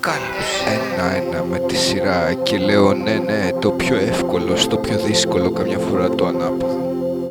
κάλυψη. Ένα-ένα με τη σειρά και λέω ναι ναι το πιο εύκολο στο πιο δύσκολο καμιά φορά το ανάποδο.